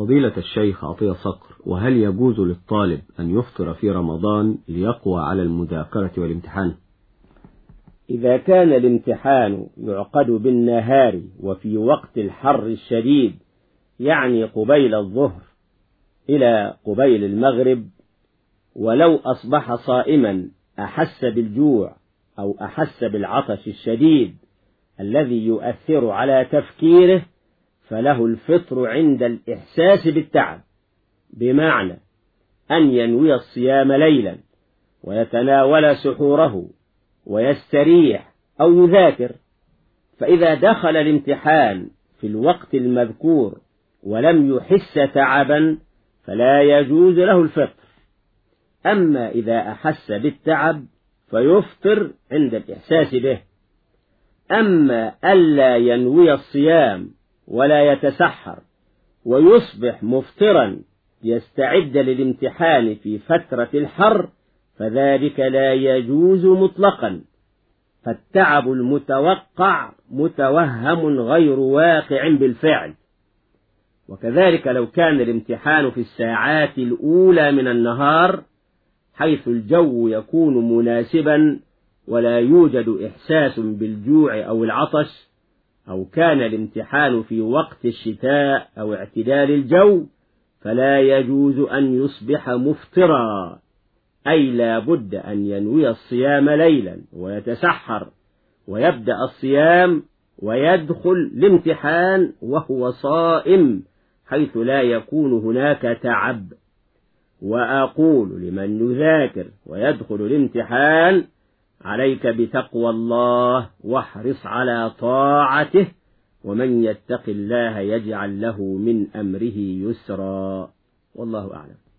فضيلة الشيخ عطية صقر وهل يجوز للطالب أن يفطر في رمضان ليقوى على المذاكرة والامتحان؟ إذا كان الامتحان يعقد بالنهار وفي وقت الحر الشديد يعني قبيل الظهر إلى قبيل المغرب ولو أصبح صائما أحس بالجوع أو أحس بالعطش الشديد الذي يؤثر على تفكيره فله الفطر عند الإحساس بالتعب بمعنى أن ينوي الصيام ليلا ويتناول سحوره ويستريح أو يذاكر. فإذا دخل الامتحان في الوقت المذكور ولم يحس تعبا فلا يجوز له الفطر. أما إذا أحس بالتعب فيفطر عند الإحساس به. أما ألا ينوي الصيام ولا يتسحر ويصبح مفطرا يستعد للامتحان في فترة الحر فذلك لا يجوز مطلقا. فالتعب المتوقع متوهم غير واقع بالفعل. وكذلك لو كان الامتحان في الساعات الأولى من النهار حيث الجو يكون مناسبا ولا يوجد إحساس بالجوع أو العطش أو كان الامتحان في وقت الشتاء أو اعتدال الجو فلا يجوز أن يصبح مفطرا. أي لا بد أن ينوي الصيام ليلا ويتسحر ويبدأ الصيام ويدخل الامتحان وهو صائم حيث لا يكون هناك تعب. وأقول لمن يذاكر ويدخل الامتحان عليك بتقوى الله واحرص على طاعته ومن يتق الله يجعل له من أمره يسرا. والله أعلم.